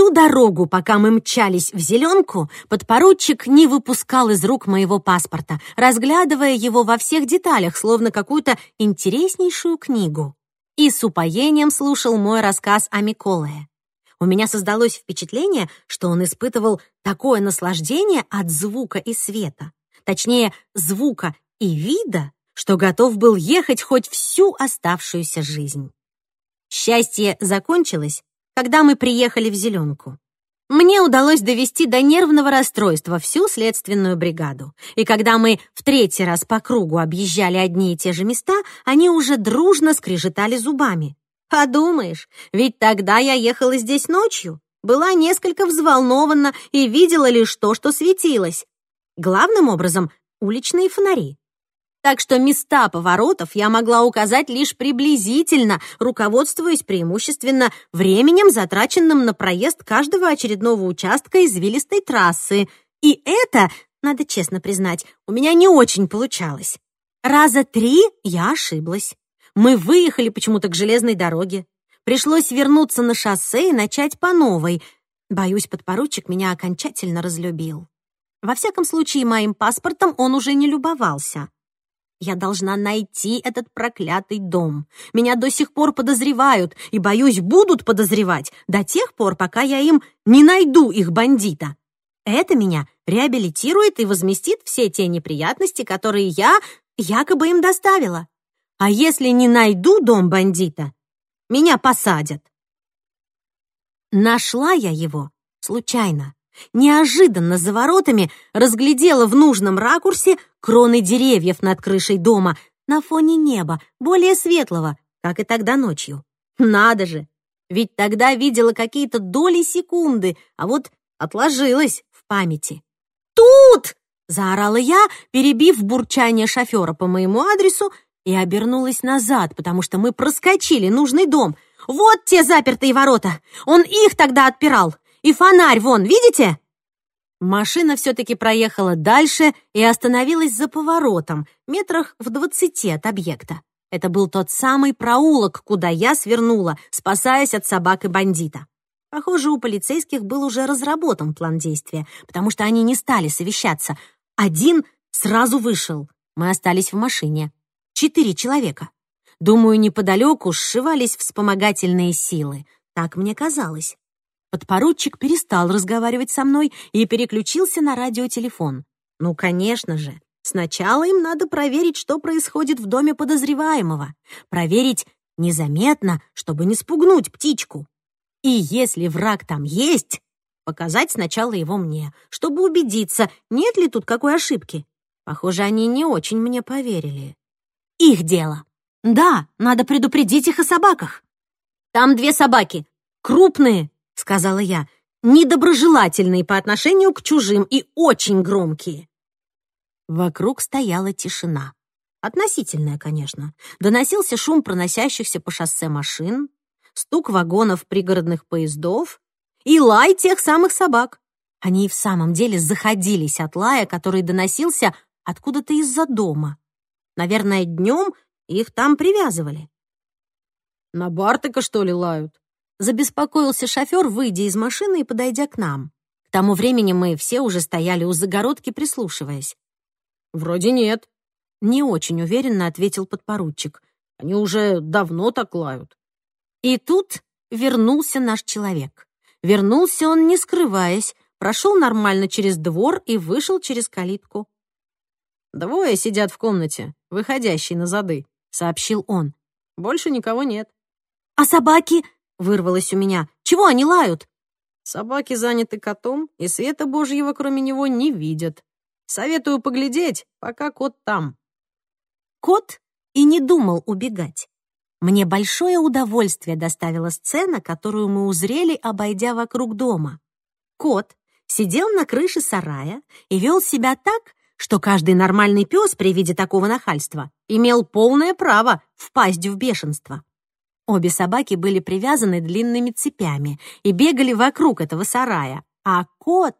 Всю дорогу, пока мы мчались в зеленку, подпоручик не выпускал из рук моего паспорта, разглядывая его во всех деталях, словно какую-то интереснейшую книгу. И с упоением слушал мой рассказ о Миколае. У меня создалось впечатление, что он испытывал такое наслаждение от звука и света, точнее, звука и вида, что готов был ехать хоть всю оставшуюся жизнь. Счастье закончилось, когда мы приехали в Зеленку. Мне удалось довести до нервного расстройства всю следственную бригаду. И когда мы в третий раз по кругу объезжали одни и те же места, они уже дружно скрежетали зубами. Подумаешь, ведь тогда я ехала здесь ночью, была несколько взволнована и видела лишь то, что светилось. Главным образом — уличные фонари так что места поворотов я могла указать лишь приблизительно, руководствуясь преимущественно временем, затраченным на проезд каждого очередного участка извилистой трассы. И это, надо честно признать, у меня не очень получалось. Раза три я ошиблась. Мы выехали почему-то к железной дороге. Пришлось вернуться на шоссе и начать по новой. Боюсь, подпоручик меня окончательно разлюбил. Во всяком случае, моим паспортом он уже не любовался. Я должна найти этот проклятый дом. Меня до сих пор подозревают и, боюсь, будут подозревать до тех пор, пока я им не найду их бандита. Это меня реабилитирует и возместит все те неприятности, которые я якобы им доставила. А если не найду дом бандита, меня посадят. Нашла я его случайно неожиданно за воротами разглядела в нужном ракурсе кроны деревьев над крышей дома на фоне неба, более светлого, как и тогда ночью. Надо же! Ведь тогда видела какие-то доли секунды, а вот отложилась в памяти. «Тут!» — заорала я, перебив бурчание шофера по моему адресу, и обернулась назад, потому что мы проскочили нужный дом. «Вот те запертые ворота! Он их тогда отпирал! И фонарь вон, видите?» Машина все-таки проехала дальше и остановилась за поворотом, метрах в двадцати от объекта. Это был тот самый проулок, куда я свернула, спасаясь от собак и бандита. Похоже, у полицейских был уже разработан план действия, потому что они не стали совещаться. Один сразу вышел. Мы остались в машине. Четыре человека. Думаю, неподалеку сшивались вспомогательные силы. Так мне казалось. Подпоручик перестал разговаривать со мной и переключился на радиотелефон. Ну, конечно же. Сначала им надо проверить, что происходит в доме подозреваемого. Проверить незаметно, чтобы не спугнуть птичку. И если враг там есть, показать сначала его мне, чтобы убедиться, нет ли тут какой ошибки. Похоже, они не очень мне поверили. Их дело. Да, надо предупредить их о собаках. Там две собаки. Крупные, сказала я, недоброжелательные по отношению к чужим и очень громкие. Вокруг стояла тишина. Относительная, конечно. Доносился шум проносящихся по шоссе машин, стук вагонов пригородных поездов и лай тех самых собак. Они и в самом деле заходились от лая, который доносился откуда-то из-за дома. Наверное, днем их там привязывали. «На Бартака, что ли, лают?» Забеспокоился шофер, выйдя из машины и подойдя к нам. К тому времени мы все уже стояли у загородки, прислушиваясь. «Вроде нет», — не очень уверенно ответил подпоручик. «Они уже давно так лают». И тут вернулся наш человек. Вернулся он, не скрываясь, прошел нормально через двор и вышел через калитку. «Двое сидят в комнате, выходящей на зады», — сообщил он. «Больше никого нет». «А собаки?» Вырвалось у меня. «Чего они лают?» Собаки заняты котом, и света божьего кроме него не видят. Советую поглядеть, пока кот там. Кот и не думал убегать. Мне большое удовольствие доставила сцена, которую мы узрели, обойдя вокруг дома. Кот сидел на крыше сарая и вел себя так, что каждый нормальный пес при виде такого нахальства имел полное право впасть в бешенство. Обе собаки были привязаны длинными цепями и бегали вокруг этого сарая, а кот,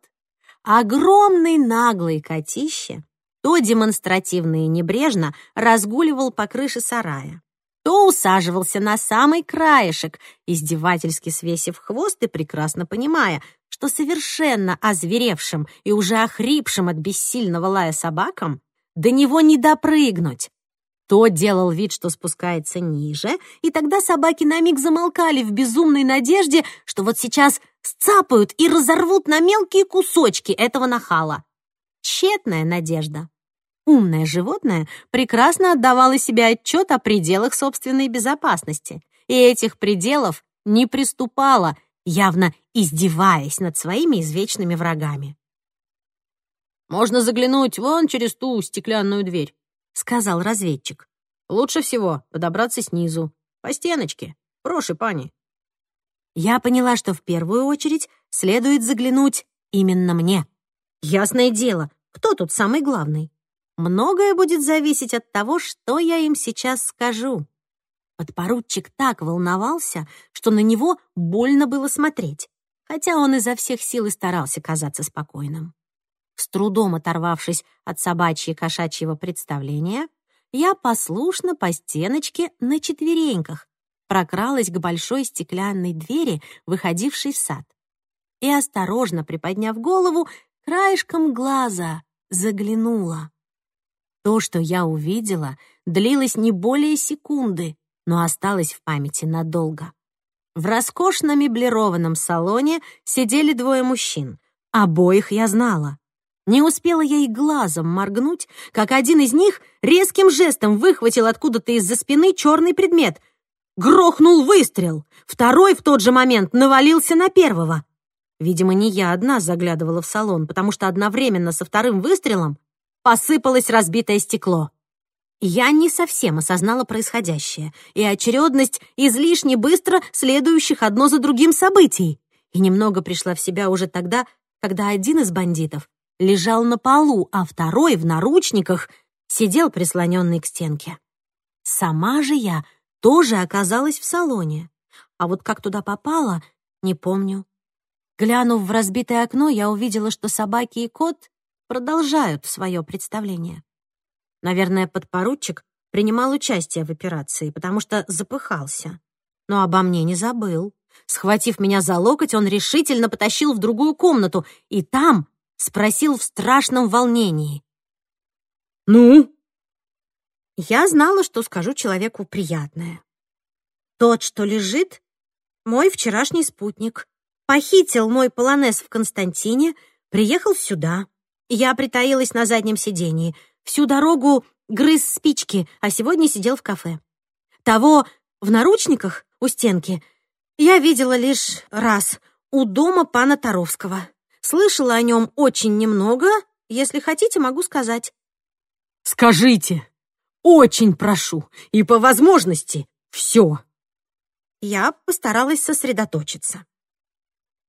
огромный наглый котище, то демонстративно и небрежно разгуливал по крыше сарая, то усаживался на самый краешек, издевательски свесив хвост и прекрасно понимая, что совершенно озверевшим и уже охрипшим от бессильного лая собакам до него не допрыгнуть. То делал вид, что спускается ниже, и тогда собаки на миг замолкали в безумной надежде, что вот сейчас сцапают и разорвут на мелкие кусочки этого нахала. Тщетная надежда. Умное животное прекрасно отдавало себе отчет о пределах собственной безопасности, и этих пределов не приступало, явно издеваясь над своими извечными врагами. «Можно заглянуть вон через ту стеклянную дверь», — сказал разведчик. «Лучше всего подобраться снизу, по стеночке. Проши, пани». Я поняла, что в первую очередь следует заглянуть именно мне. Ясное дело, кто тут самый главный? Многое будет зависеть от того, что я им сейчас скажу. Подпоручик так волновался, что на него больно было смотреть, хотя он изо всех сил и старался казаться спокойным. С трудом оторвавшись от собачьего кошачьего представления, я послушно по стеночке на четвереньках прокралась к большой стеклянной двери, выходившей в сад. И, осторожно приподняв голову, краешком глаза заглянула. То, что я увидела, длилось не более секунды, но осталось в памяти надолго. В роскошно меблированном салоне сидели двое мужчин. Обоих я знала. Не успела я и глазом моргнуть, как один из них резким жестом выхватил откуда-то из-за спины черный предмет. Грохнул выстрел. Второй в тот же момент навалился на первого. Видимо, не я одна заглядывала в салон, потому что одновременно со вторым выстрелом посыпалось разбитое стекло. Я не совсем осознала происходящее и очередность излишне быстро следующих одно за другим событий, и немного пришла в себя уже тогда, когда один из бандитов лежал на полу, а второй в наручниках сидел прислоненный к стенке. Сама же я тоже оказалась в салоне, а вот как туда попала, не помню. Глянув в разбитое окно, я увидела, что собаки и кот продолжают свое представление. Наверное, подпоручик принимал участие в операции, потому что запыхался. Но обо мне не забыл. Схватив меня за локоть, он решительно потащил в другую комнату, и там спросил в страшном волнении. «Ну?» Я знала, что скажу человеку приятное. Тот, что лежит, мой вчерашний спутник. Похитил мой полонез в Константине, приехал сюда. Я притаилась на заднем сидении. Всю дорогу грыз спички, а сегодня сидел в кафе. Того в наручниках у стенки я видела лишь раз у дома пана Таровского. Слышала о нем очень немного. Если хотите, могу сказать. Скажите. Очень прошу. И по возможности все. Я постаралась сосредоточиться.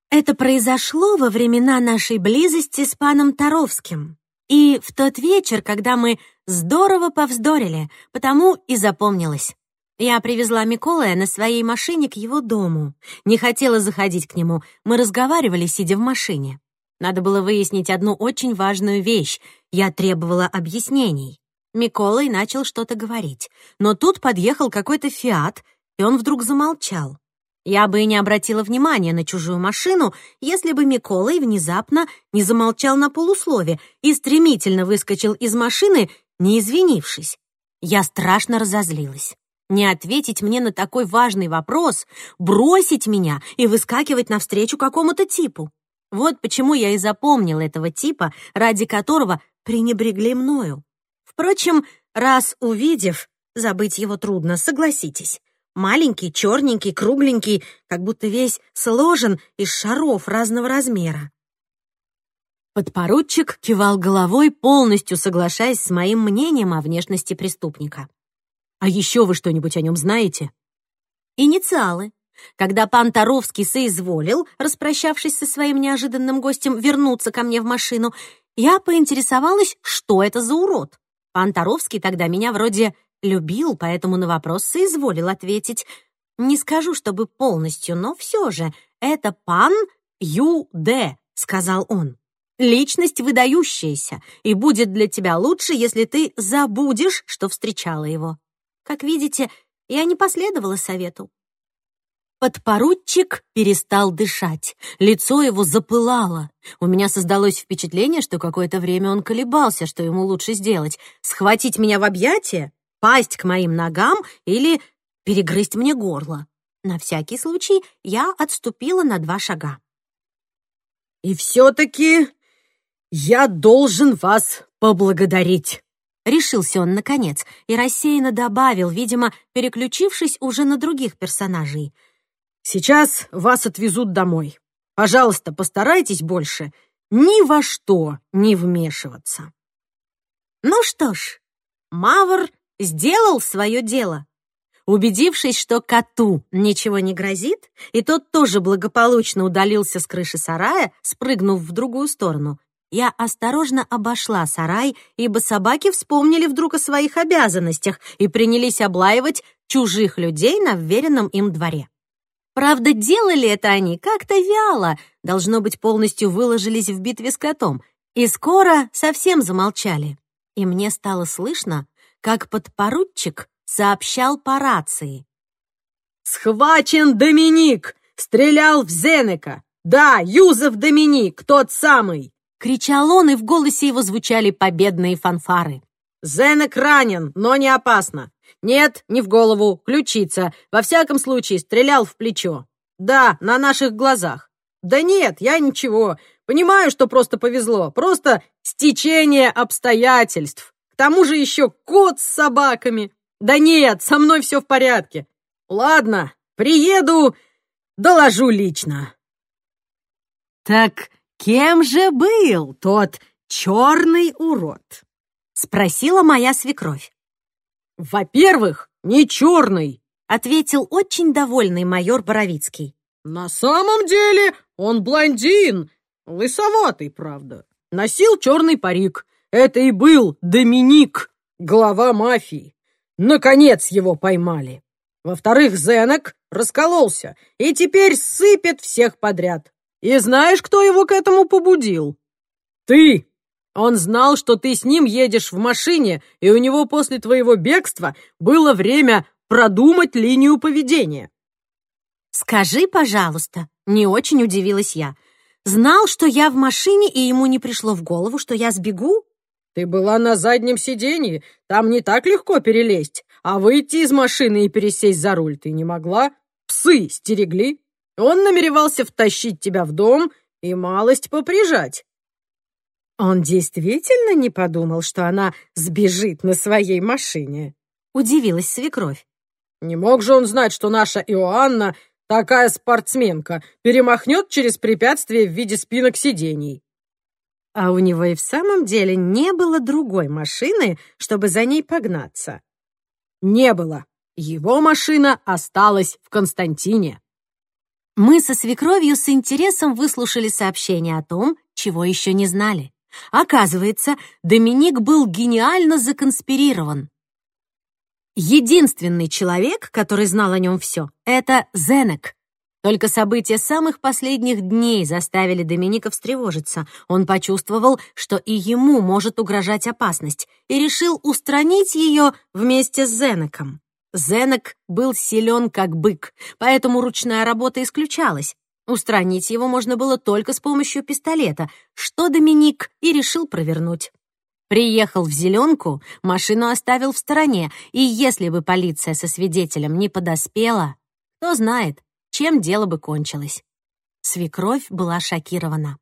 Это произошло во времена нашей близости с паном Таровским. И в тот вечер, когда мы здорово повздорили, потому и запомнилось. Я привезла Миколая на своей машине к его дому. Не хотела заходить к нему. Мы разговаривали, сидя в машине. Надо было выяснить одну очень важную вещь. Я требовала объяснений. Миколай начал что-то говорить. Но тут подъехал какой-то «Фиат», и он вдруг замолчал. Я бы и не обратила внимания на чужую машину, если бы Миколай внезапно не замолчал на полуслове и стремительно выскочил из машины, не извинившись. Я страшно разозлилась не ответить мне на такой важный вопрос, бросить меня и выскакивать навстречу какому-то типу. Вот почему я и запомнил этого типа, ради которого пренебрегли мною. Впрочем, раз увидев, забыть его трудно, согласитесь. Маленький, черненький, кругленький, как будто весь сложен из шаров разного размера. Подпоручик кивал головой, полностью соглашаясь с моим мнением о внешности преступника. А еще вы что-нибудь о нем знаете? Инициалы. Когда пан Таровский соизволил, распрощавшись со своим неожиданным гостем, вернуться ко мне в машину, я поинтересовалась, что это за урод. Пан Таровский тогда меня вроде любил, поэтому на вопрос соизволил ответить. Не скажу, чтобы полностью, но все же, это пан Ю.Д., сказал он. Личность выдающаяся, и будет для тебя лучше, если ты забудешь, что встречала его. Как видите, Я не последовала совету. Подпоручик перестал дышать. Лицо его запылало. У меня создалось впечатление, что какое-то время он колебался, что ему лучше сделать. Схватить меня в объятия, пасть к моим ногам или перегрызть мне горло. На всякий случай я отступила на два шага. «И все-таки я должен вас поблагодарить», — решился он наконец и рассеянно добавил, видимо, переключившись уже на других персонажей. «Сейчас вас отвезут домой. Пожалуйста, постарайтесь больше ни во что не вмешиваться». Ну что ж, Мавр сделал свое дело. Убедившись, что коту ничего не грозит, и тот тоже благополучно удалился с крыши сарая, спрыгнув в другую сторону, я осторожно обошла сарай, ибо собаки вспомнили вдруг о своих обязанностях и принялись облаивать чужих людей на вверенном им дворе. Правда, делали это они как-то вяло, должно быть, полностью выложились в битве с котом, и скоро совсем замолчали. И мне стало слышно, как подпоручик сообщал по рации. «Схвачен Доминик! Стрелял в Зенека! Да, Юзеф Доминик, тот самый!» Кричал он, и в голосе его звучали победные фанфары. «Зенек ранен, но не опасно. Нет, не в голову, ключица. Во всяком случае, стрелял в плечо. Да, на наших глазах. Да нет, я ничего. Понимаю, что просто повезло. Просто стечение обстоятельств. К тому же еще кот с собаками. «Да нет, со мной все в порядке. Ладно, приеду, доложу лично». «Так кем же был тот черный урод?» — спросила моя свекровь. «Во-первых, не черный», — ответил очень довольный майор Боровицкий. «На самом деле он блондин, лысоватый, правда. Носил черный парик. Это и был Доминик, глава мафии. Наконец его поймали. Во-вторых, Зенок раскололся и теперь сыпет всех подряд. И знаешь, кто его к этому побудил? Ты! Он знал, что ты с ним едешь в машине, и у него после твоего бегства было время продумать линию поведения. «Скажи, пожалуйста», — не очень удивилась я. «Знал, что я в машине, и ему не пришло в голову, что я сбегу?» Ты была на заднем сиденье, там не так легко перелезть, а выйти из машины и пересесть за руль ты не могла. Псы стерегли. Он намеревался втащить тебя в дом и малость поприжать. Он действительно не подумал, что она сбежит на своей машине? Удивилась свекровь. Не мог же он знать, что наша Иоанна, такая спортсменка, перемахнет через препятствие в виде спинок сидений. А у него и в самом деле не было другой машины, чтобы за ней погнаться. Не было. Его машина осталась в Константине. Мы со свекровью с интересом выслушали сообщение о том, чего еще не знали. Оказывается, Доминик был гениально законспирирован. Единственный человек, который знал о нем все, это Зенек, только события самых последних дней заставили Доминика встревожиться. Он почувствовал, что и ему может угрожать опасность, и решил устранить ее вместе с Зенеком. Зенек был силен как бык, поэтому ручная работа исключалась. Устранить его можно было только с помощью пистолета, что Доминик и решил провернуть. Приехал в «Зеленку», машину оставил в стороне, и если бы полиция со свидетелем не подоспела, кто знает, чем дело бы кончилось. Свекровь была шокирована.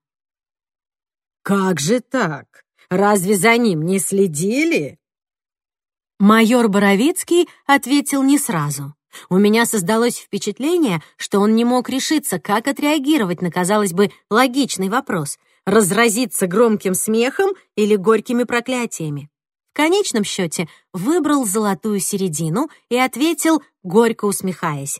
«Как же так? Разве за ним не следили?» Майор Боровицкий ответил не сразу. У меня создалось впечатление, что он не мог решиться, как отреагировать на, казалось бы, логичный вопрос — разразиться громким смехом или горькими проклятиями. В конечном счете выбрал золотую середину и ответил, горько усмехаясь.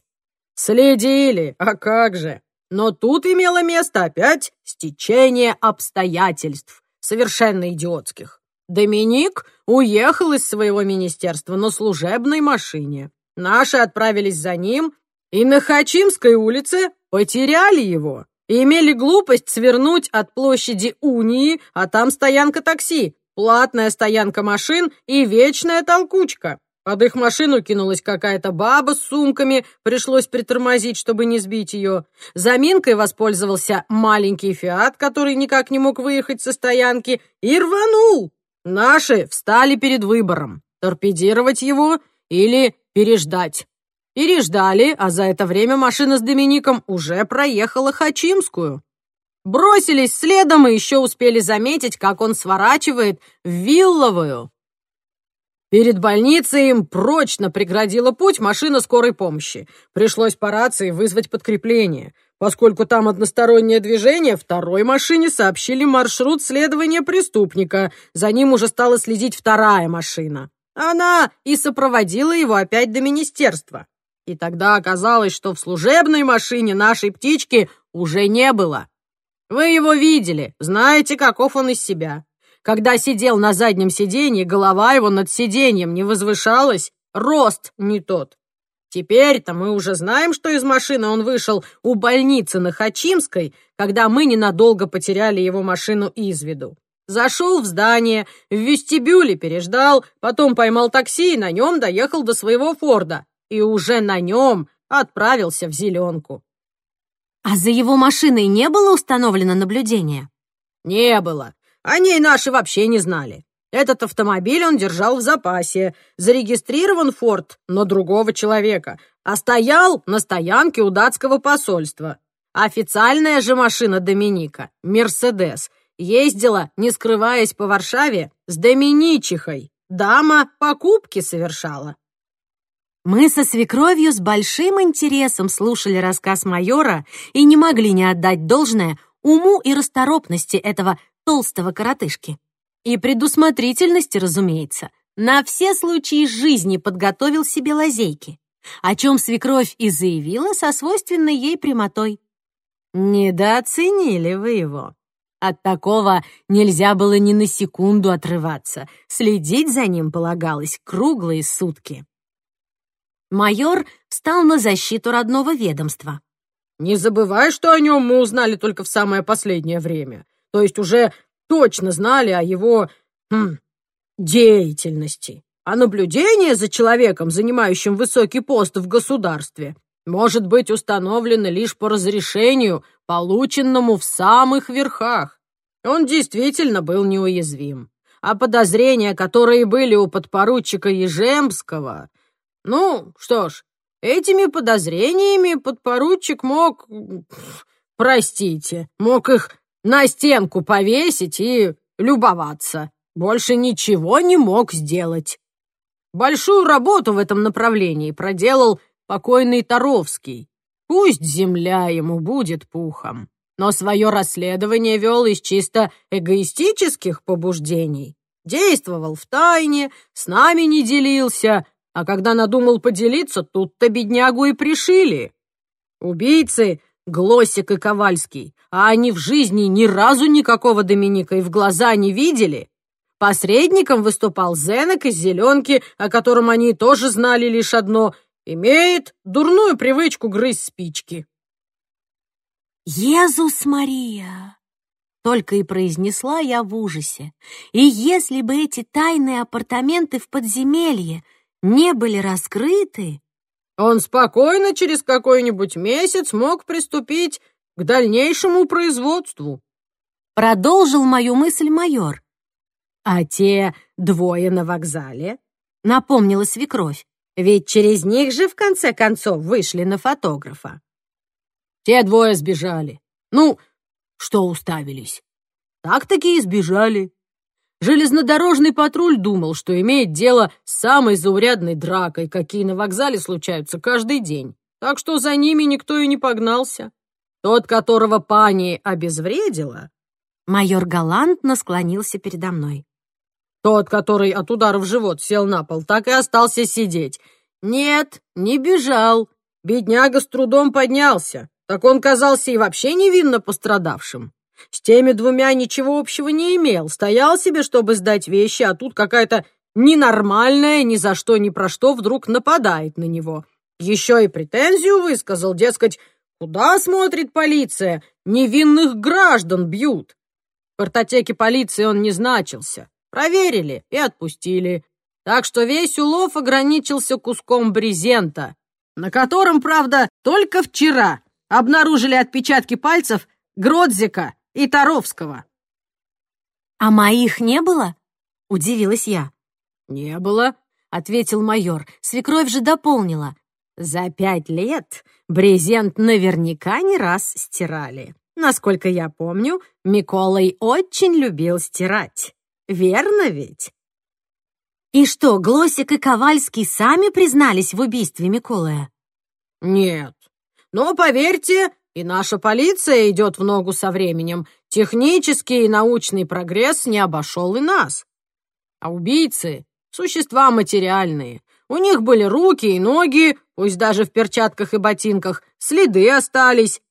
Следили, а как же. Но тут имело место опять стечение обстоятельств, совершенно идиотских. Доминик уехал из своего министерства на служебной машине. Наши отправились за ним и на Хачимской улице потеряли его. И имели глупость свернуть от площади Унии, а там стоянка такси, платная стоянка машин и вечная толкучка. Под их машину кинулась какая-то баба с сумками, пришлось притормозить, чтобы не сбить ее. Заминкой воспользовался маленький «Фиат», который никак не мог выехать со стоянки, и рванул. Наши встали перед выбором — торпедировать его или переждать. Переждали, а за это время машина с Домиником уже проехала Хачимскую. Бросились следом и еще успели заметить, как он сворачивает в Вилловую. Перед больницей им прочно преградила путь машина скорой помощи. Пришлось по рации вызвать подкрепление. Поскольку там одностороннее движение, второй машине сообщили маршрут следования преступника. За ним уже стала следить вторая машина. Она и сопроводила его опять до министерства. И тогда оказалось, что в служебной машине нашей птички уже не было. Вы его видели, знаете, каков он из себя. Когда сидел на заднем сиденье, голова его над сиденьем не возвышалась, рост не тот. Теперь-то мы уже знаем, что из машины он вышел у больницы на Хачимской, когда мы ненадолго потеряли его машину из виду. Зашел в здание, в вестибюле переждал, потом поймал такси и на нем доехал до своего Форда. И уже на нем отправился в зеленку. А за его машиной не было установлено наблюдение? Не было. О ней наши вообще не знали. Этот автомобиль он держал в запасе. Зарегистрирован Форд, но другого человека. А стоял на стоянке у датского посольства. Официальная же машина Доминика, Мерседес, ездила, не скрываясь по Варшаве, с Доминичихой. Дама покупки совершала. Мы со свекровью с большим интересом слушали рассказ майора и не могли не отдать должное уму и расторопности этого толстого коротышки. И предусмотрительности, разумеется. На все случаи жизни подготовил себе лазейки, о чем свекровь и заявила со свойственной ей прямотой. «Недооценили вы его. От такого нельзя было ни на секунду отрываться. Следить за ним полагалось круглые сутки». Майор встал на защиту родного ведомства. «Не забывай, что о нем мы узнали только в самое последнее время то есть уже точно знали о его хм, деятельности. А наблюдение за человеком, занимающим высокий пост в государстве, может быть установлено лишь по разрешению, полученному в самых верхах. Он действительно был неуязвим. А подозрения, которые были у подпоручика Ежемского... Ну, что ж, этими подозрениями подпоручик мог... Простите, мог их на стенку повесить и любоваться. Больше ничего не мог сделать. Большую работу в этом направлении проделал покойный Таровский. Пусть земля ему будет пухом, но свое расследование вел из чисто эгоистических побуждений. Действовал в тайне, с нами не делился, а когда надумал поделиться, тут-то беднягу и пришили. Убийцы Глосик и Ковальский, а они в жизни ни разу никакого Доминика и в глаза не видели. Посредником выступал Зенек из «Зеленки», о котором они тоже знали лишь одно — имеет дурную привычку грызть спички. «Езус Мария!» — только и произнесла я в ужасе. И если бы эти тайные апартаменты в подземелье не были раскрыты, он спокойно через какой-нибудь месяц мог приступить к дальнейшему производству. Продолжил мою мысль майор. А те двое на вокзале? Напомнила свекровь. Ведь через них же в конце концов вышли на фотографа. Те двое сбежали. Ну, что уставились? Так-таки и сбежали. Железнодорожный патруль думал, что имеет дело с самой заурядной дракой, какие на вокзале случаются каждый день. Так что за ними никто и не погнался. Тот, которого пани обезвредила... Майор галантно склонился передо мной. Тот, который от удара в живот сел на пол, так и остался сидеть. Нет, не бежал. Бедняга с трудом поднялся. Так он казался и вообще невинно пострадавшим. С теми двумя ничего общего не имел. Стоял себе, чтобы сдать вещи, а тут какая-то ненормальная, ни за что, ни про что вдруг нападает на него. Еще и претензию высказал, дескать, куда смотрит полиция? Невинных граждан бьют. В картотеке полиции он не значился. Проверили и отпустили. так что весь улов ограничился куском брезента, на котором, правда, только вчера обнаружили отпечатки пальцев Гродзика и Таровского. «А моих не было?» — удивилась я. «Не было», — ответил майор. Свекровь же дополнила. «За пять лет брезент наверняка не раз стирали. Насколько я помню, Миколай очень любил стирать. Верно ведь?» И что, Глосик и Ковальский сами признались в убийстве Миколая? Нет. Но поверьте, и наша полиция идет в ногу со временем. Технический и научный прогресс не обошел и нас. А убийцы — существа материальные. У них были руки и ноги, пусть даже в перчатках и ботинках, следы остались.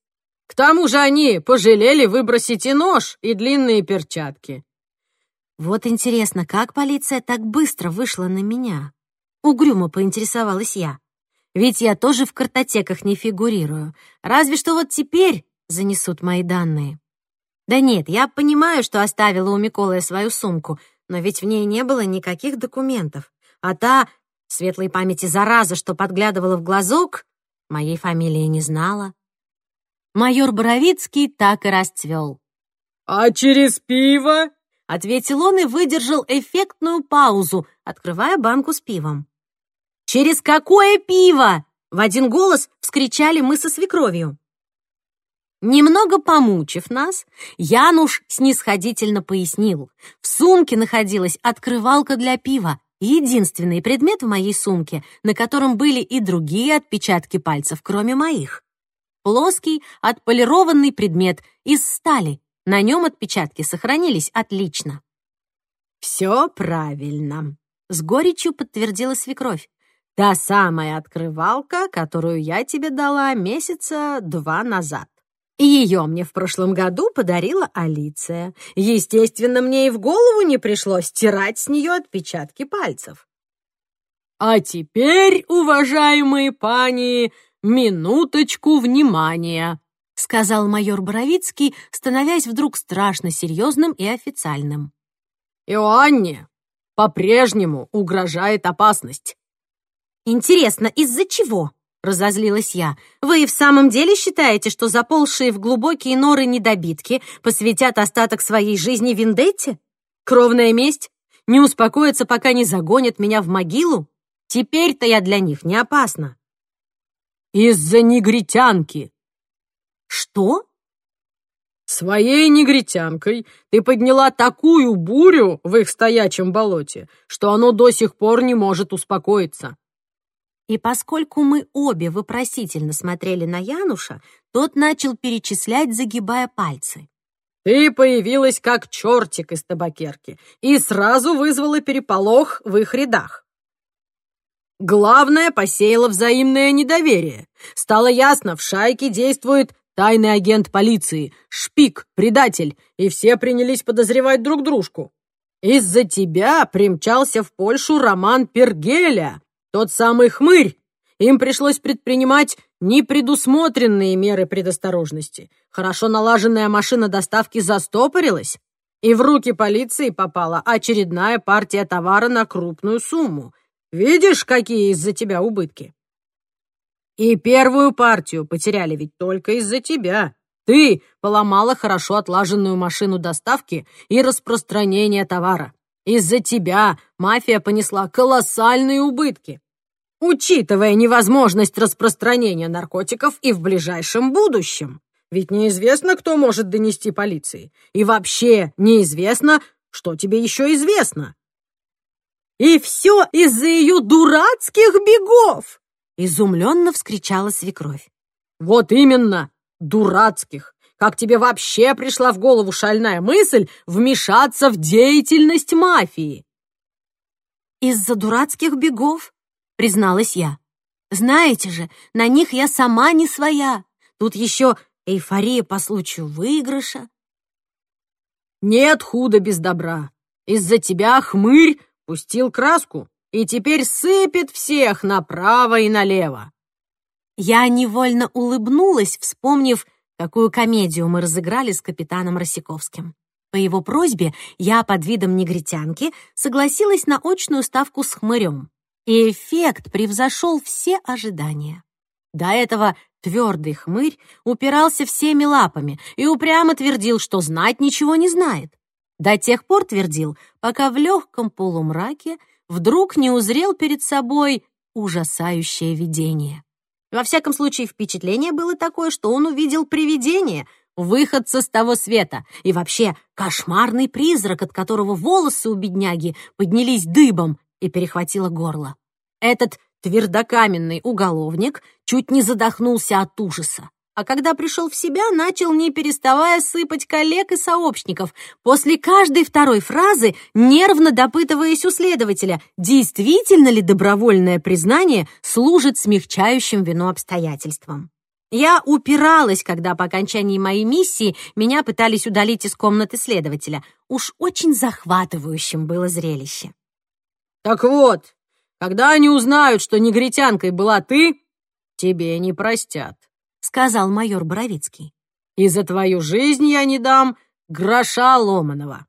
К тому же они пожалели выбросить и нож, и длинные перчатки. Вот интересно, как полиция так быстро вышла на меня? Угрюмо поинтересовалась я. Ведь я тоже в картотеках не фигурирую. Разве что вот теперь занесут мои данные. Да нет, я понимаю, что оставила у Миколы свою сумку, но ведь в ней не было никаких документов. А та, светлой памяти зараза, что подглядывала в глазок, моей фамилии не знала. Майор Боровицкий так и расцвел. «А через пиво?» ответил он и выдержал эффектную паузу, открывая банку с пивом. «Через какое пиво?» — в один голос вскричали мы со свекровью. Немного помучив нас, Януш снисходительно пояснил. В сумке находилась открывалка для пива, единственный предмет в моей сумке, на котором были и другие отпечатки пальцев, кроме моих. Плоский, отполированный предмет из стали, на нем отпечатки сохранились отлично. «Все правильно», — с горечью подтвердила свекровь. «Та самая открывалка, которую я тебе дала месяца два назад. Ее мне в прошлом году подарила Алиция. Естественно, мне и в голову не пришлось стирать с нее отпечатки пальцев. А теперь, уважаемые пани, минуточку внимания сказал майор Боровицкий, становясь вдруг страшно серьезным и официальным. «Иоанне по-прежнему угрожает опасность». «Интересно, из-за чего?» — разозлилась я. «Вы и в самом деле считаете, что заползшие в глубокие норы недобитки посвятят остаток своей жизни Виндетте? Кровная месть? Не успокоятся, пока не загонят меня в могилу? Теперь-то я для них не опасна». «Из-за негритянки», «Что?» «Своей негритянкой ты подняла такую бурю в их стоячем болоте, что оно до сих пор не может успокоиться». И поскольку мы обе вопросительно смотрели на Януша, тот начал перечислять, загибая пальцы. «Ты появилась как чертик из табакерки и сразу вызвала переполох в их рядах. Главное, посеяло взаимное недоверие. Стало ясно, в шайке действует тайный агент полиции, шпик, предатель, и все принялись подозревать друг дружку. Из-за тебя примчался в Польшу Роман Пергеля, тот самый хмырь. Им пришлось предпринимать непредусмотренные меры предосторожности. Хорошо налаженная машина доставки застопорилась, и в руки полиции попала очередная партия товара на крупную сумму. Видишь, какие из-за тебя убытки? И первую партию потеряли ведь только из-за тебя. Ты поломала хорошо отлаженную машину доставки и распространения товара. Из-за тебя мафия понесла колоссальные убытки. Учитывая невозможность распространения наркотиков и в ближайшем будущем. Ведь неизвестно, кто может донести полиции. И вообще неизвестно, что тебе еще известно. И все из-за ее дурацких бегов! Изумленно вскричала свекровь. «Вот именно! Дурацких! Как тебе вообще пришла в голову шальная мысль вмешаться в деятельность мафии?» «Из-за дурацких бегов», — призналась я. «Знаете же, на них я сама не своя. Тут еще эйфория по случаю выигрыша». «Нет худа без добра. Из-за тебя хмырь пустил краску и теперь сыпет всех направо и налево. Я невольно улыбнулась, вспомнив, какую комедию мы разыграли с капитаном Росиковским. По его просьбе я под видом негритянки согласилась на очную ставку с хмырем. И эффект превзошел все ожидания. До этого твердый хмырь упирался всеми лапами и упрямо твердил, что знать ничего не знает. До тех пор твердил, пока в легком полумраке вдруг не узрел перед собой ужасающее видение. Во всяком случае, впечатление было такое, что он увидел привидение, выходца с того света, и вообще кошмарный призрак, от которого волосы у бедняги поднялись дыбом и перехватило горло. Этот твердокаменный уголовник чуть не задохнулся от ужаса а когда пришел в себя, начал, не переставая, сыпать коллег и сообщников, после каждой второй фразы нервно допытываясь у следователя, действительно ли добровольное признание служит смягчающим вину обстоятельствам. Я упиралась, когда по окончании моей миссии меня пытались удалить из комнаты следователя. Уж очень захватывающим было зрелище. «Так вот, когда они узнают, что негритянкой была ты, тебе не простят», — сказал майор Боровицкий. «И за твою жизнь я не дам гроша ломаного».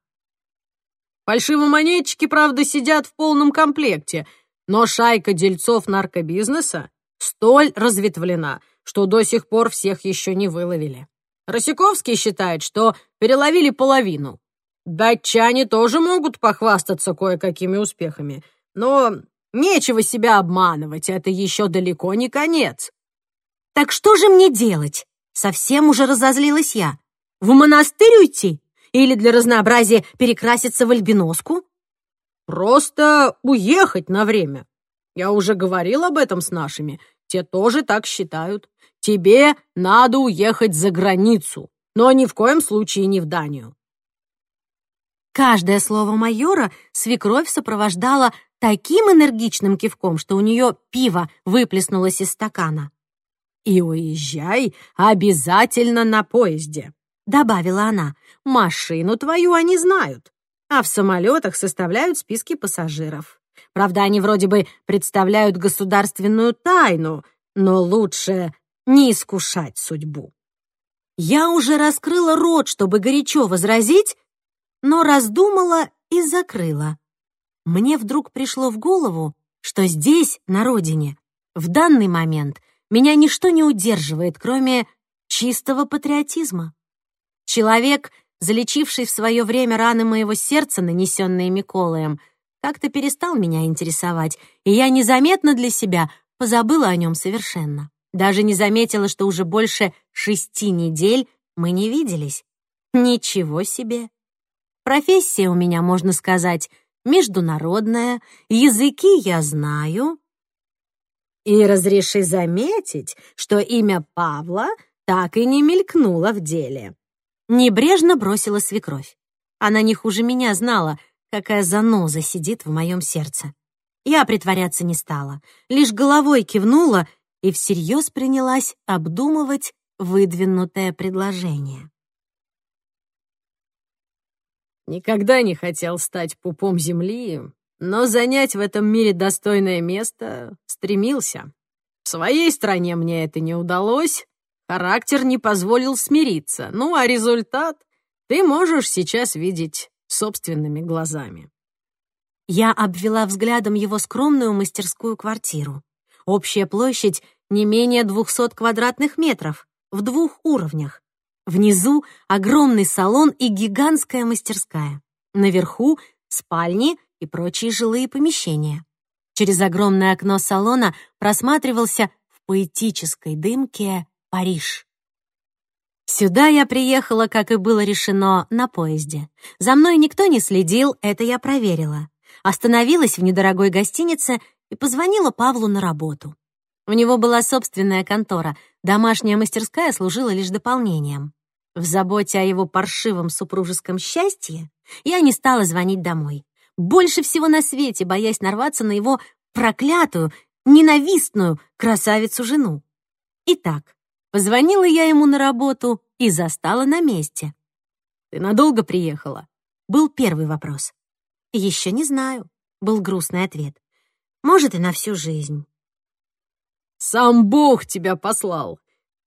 Фальшивомонетчики, правда, сидят в полном комплекте, но шайка дельцов наркобизнеса столь разветвлена, что до сих пор всех еще не выловили. Росяковский считает, что переловили половину. Датчане тоже могут похвастаться кое-какими успехами, но нечего себя обманывать, это еще далеко не конец. «Так что же мне делать?» Совсем уже разозлилась я. «В монастырь уйти? Или для разнообразия перекраситься в альбиноску?» «Просто уехать на время. Я уже говорил об этом с нашими. Те тоже так считают. Тебе надо уехать за границу, но ни в коем случае не в Данию». Каждое слово майора свекровь сопровождала таким энергичным кивком, что у нее пиво выплеснулось из стакана. «И уезжай обязательно на поезде», — добавила она. «Машину твою они знают, а в самолетах составляют списки пассажиров. Правда, они вроде бы представляют государственную тайну, но лучше не искушать судьбу». Я уже раскрыла рот, чтобы горячо возразить, но раздумала и закрыла. Мне вдруг пришло в голову, что здесь, на родине, в данный момент меня ничто не удерживает, кроме чистого патриотизма. Человек, залечивший в свое время раны моего сердца, нанесенные Миколаем, как-то перестал меня интересовать, и я незаметно для себя позабыла о нем совершенно. Даже не заметила, что уже больше шести недель мы не виделись. Ничего себе! Профессия у меня, можно сказать, международная, языки я знаю, и разреши заметить, что имя Павла так и не мелькнуло в деле. Небрежно бросила свекровь. Она не хуже меня знала, какая заноза сидит в моем сердце. Я притворяться не стала, лишь головой кивнула и всерьез принялась обдумывать выдвинутое предложение. Никогда не хотел стать пупом земли, но занять в этом мире достойное место стремился. В своей стране мне это не удалось, характер не позволил смириться, ну а результат ты можешь сейчас видеть собственными глазами. Я обвела взглядом его скромную мастерскую квартиру. Общая площадь не менее двухсот квадратных метров, в двух уровнях. Внизу огромный салон и гигантская мастерская. Наверху спальни и прочие жилые помещения. Через огромное окно салона просматривался в поэтической дымке Париж. Сюда я приехала, как и было решено, на поезде. За мной никто не следил, это я проверила. Остановилась в недорогой гостинице и позвонила Павлу на работу. У него была собственная контора, домашняя мастерская служила лишь дополнением. В заботе о его паршивом супружеском счастье я не стала звонить домой больше всего на свете боясь нарваться на его проклятую, ненавистную красавицу-жену. Итак, позвонила я ему на работу и застала на месте. «Ты надолго приехала?» Был первый вопрос. «Еще не знаю», — был грустный ответ. «Может, и на всю жизнь». «Сам Бог тебя послал.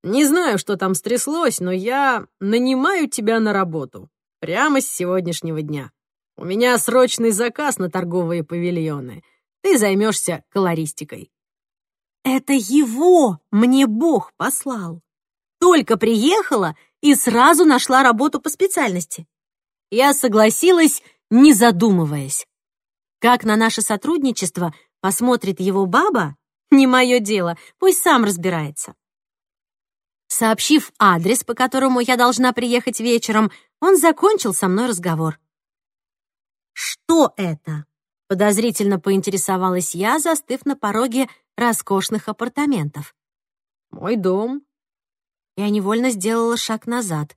Не знаю, что там стряслось, но я нанимаю тебя на работу. Прямо с сегодняшнего дня. У меня срочный заказ на торговые павильоны. Ты займешься колористикой. Это его мне Бог послал. Только приехала и сразу нашла работу по специальности. Я согласилась, не задумываясь. Как на наше сотрудничество посмотрит его баба, не мое дело, пусть сам разбирается. Сообщив адрес, по которому я должна приехать вечером, он закончил со мной разговор. «Что это?» — подозрительно поинтересовалась я, застыв на пороге роскошных апартаментов. «Мой дом». Я невольно сделала шаг назад.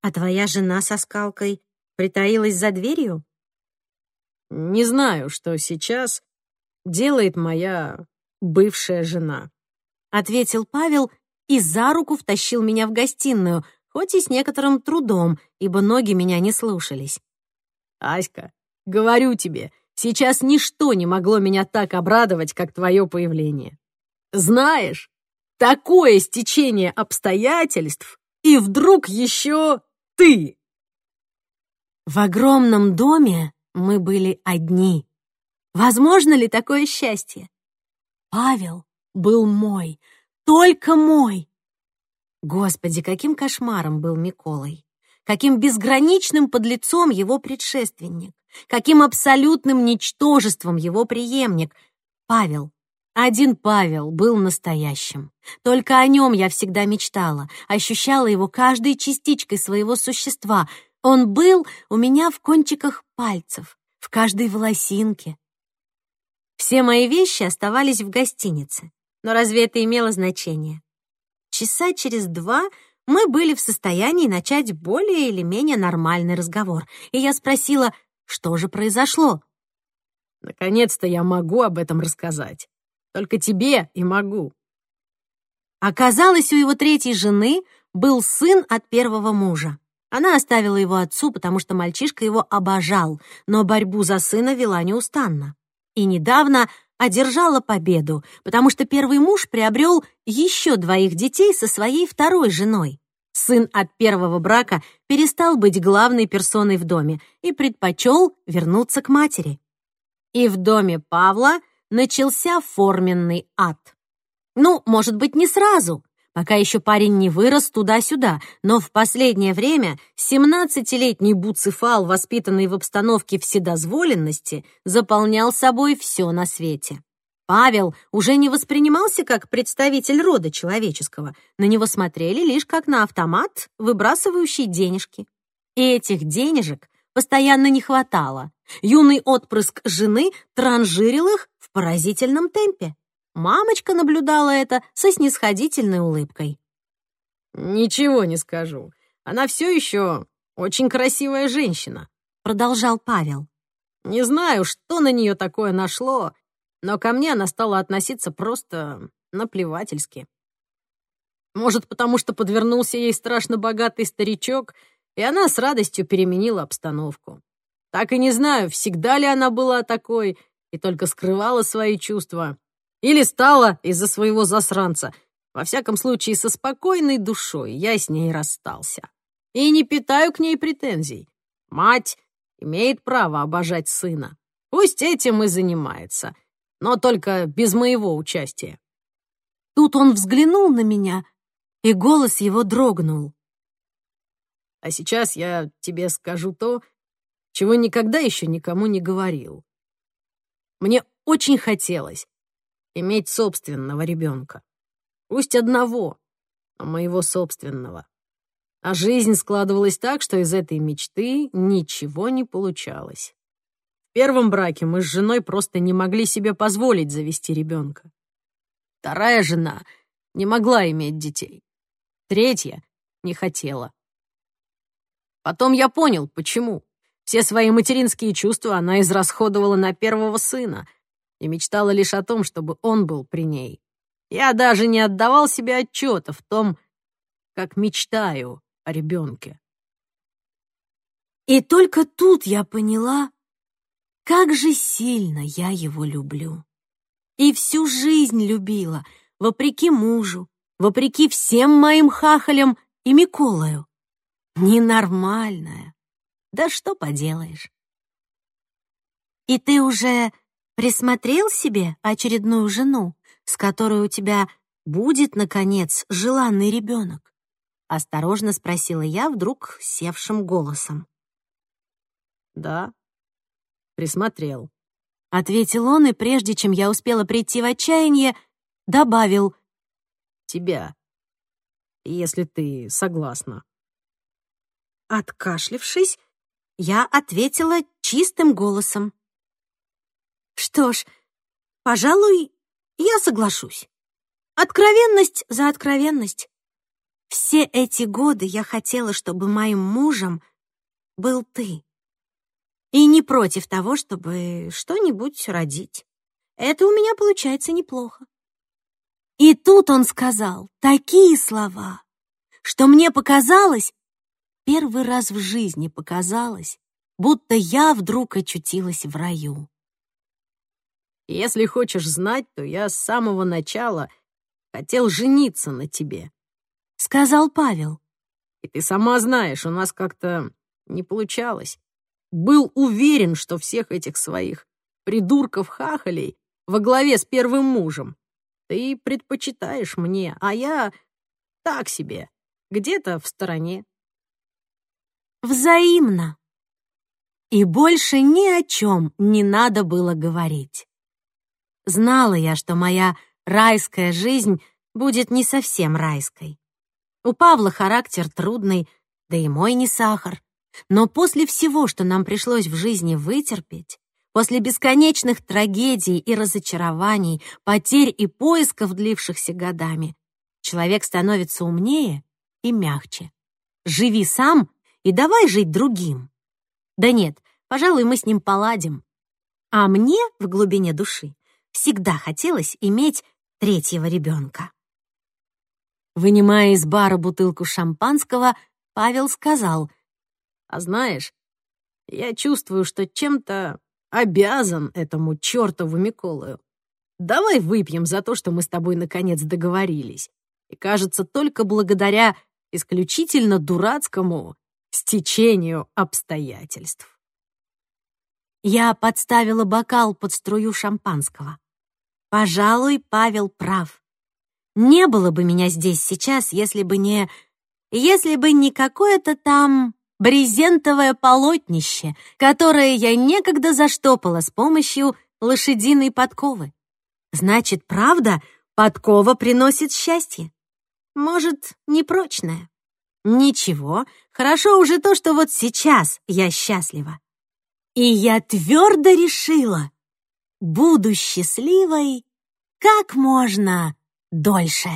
«А твоя жена со скалкой притаилась за дверью?» Не знаю, что сейчас делает моя бывшая жена», — ответил Павел и за руку втащил меня в гостиную, хоть и с некоторым трудом, ибо ноги меня не слушались. «Аська, говорю тебе, сейчас ничто не могло меня так обрадовать, как твое появление. Знаешь, такое стечение обстоятельств, и вдруг еще ты!» В огромном доме мы были одни. Возможно ли такое счастье? Павел был мой, только мой. Господи, каким кошмаром был Миколай. Каким безграничным подлецом его предшественник. Каким абсолютным ничтожеством его преемник. Павел. Один Павел был настоящим. Только о нем я всегда мечтала, ощущала его каждой частичкой своего существа — он был у меня в кончиках пальцев, в каждой волосинке. Все мои вещи оставались в гостинице, но разве это имело значение? Часа через два мы были в состоянии начать более или менее нормальный разговор, и я спросила, что же произошло. «Наконец-то я могу об этом рассказать. Только тебе и могу». Оказалось, у его третьей жены был сын от первого мужа. Она оставила его отцу, потому что мальчишка его обожал, но борьбу за сына вела неустанно. И недавно одержала победу, потому что первый муж приобрел еще двоих детей со своей второй женой. Сын от первого брака перестал быть главной персоной в доме и предпочел вернуться к матери. И в доме Павла начался форменный ад. Ну, может быть, не сразу, Пока еще парень не вырос туда-сюда, но в последнее время 17-летний Буцефал, воспитанный в обстановке вседозволенности, заполнял собой все на свете. Павел уже не воспринимался как представитель рода человеческого, на него смотрели лишь как на автомат, выбрасывающий денежки. И этих денежек постоянно не хватало. Юный отпрыск жены транжирил их в поразительном темпе. Мамочка наблюдала это со снисходительной улыбкой. «Ничего не скажу. Она все еще очень красивая женщина», — продолжал Павел. «Не знаю, что на нее такое нашло, но ко мне она стала относиться просто наплевательски. Может, потому что подвернулся ей страшно богатый старичок, и она с радостью переменила обстановку. Так и не знаю, всегда ли она была такой и только скрывала свои чувства, или стала из-за своего засранца. Во всяком случае, со спокойной душой я с ней расстался. И не питаю к ней претензий. Мать имеет право обожать сына. Пусть этим и занимается, но только без моего участия. Тут он взглянул на меня, и голос его дрогнул. А сейчас я тебе скажу то, чего никогда еще никому не говорил. Мне очень хотелось, иметь собственного ребенка. Пусть одного, но моего собственного. А жизнь складывалась так, что из этой мечты ничего не получалось. В первом браке мы с женой просто не могли себе позволить завести ребенка. Вторая жена не могла иметь детей. Третья не хотела. Потом я понял, почему. Все свои материнские чувства она израсходовала на первого сына — и мечтала лишь о том, чтобы он был при ней. Я даже не отдавал себе отчета в том, как мечтаю о ребенке. И только тут я поняла, как же сильно я его люблю. И всю жизнь любила, вопреки мужу, вопреки всем моим хахалям и Миколаю. Ненормальная, Да что поделаешь. И ты уже присмотрел себе очередную жену, с которой у тебя будет, наконец, желанный ребенок? Осторожно спросила я вдруг севшим голосом. Да, присмотрел. Ответил он, и прежде чем я успела прийти в отчаяние, добавил «Тебя, если ты согласна». Откашлившись, я ответила чистым голосом. «Что ж, пожалуй, я соглашусь. Откровенность за откровенность. Все эти годы я хотела, чтобы моим мужем был ты. И не против того, чтобы что-нибудь родить. Это у меня получается неплохо. И тут он сказал такие слова, что мне показалось, первый раз в жизни показалось, будто я вдруг очутилась в раю. Если хочешь знать, то я с самого начала хотел жениться на тебе, — сказал Павел. И ты сама знаешь, у нас как-то не получалось. Был уверен, что всех этих своих придурков-хахалей во главе с первым мужем ты предпочитаешь мне, а я так себе, где-то в стороне. Взаимно. И больше ни о чем не надо было говорить. Знала я, что моя райская жизнь будет не совсем райской. У Павла характер трудный, да и мой не сахар. Но после всего, что нам пришлось в жизни вытерпеть, после бесконечных трагедий и разочарований, потерь и поисков, длившихся годами, человек становится умнее и мягче. Живи сам и давай жить другим. Да нет, пожалуй, мы с ним поладим. А мне в глубине души всегда хотелось иметь третьего ребенка. Вынимая из бара бутылку шампанского, Павел сказал, «А знаешь, я чувствую, что чем-то обязан этому чертову Миколаю. Давай выпьем за то, что мы с тобой наконец договорились. И кажется, только благодаря исключительно дурацкому стечению обстоятельств. Я подставила бокал под струю шампанского. Пожалуй, Павел прав. Не было бы меня здесь сейчас, если бы не... Если бы не какое-то там брезентовое полотнище, которое я некогда заштопала с помощью лошадиной подковы. Значит, правда, подкова приносит счастье. Может, непрочная. Ничего, хорошо уже то, что вот сейчас я счастлива. И я твердо решила, буду счастливой как можно дольше.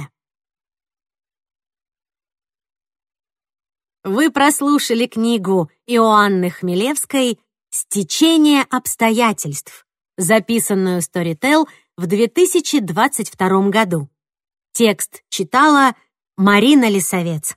Вы прослушали книгу Иоанны Хмелевской «Стечение обстоятельств», записанную Storytel в 2022 году. Текст читала Марина Лисовец.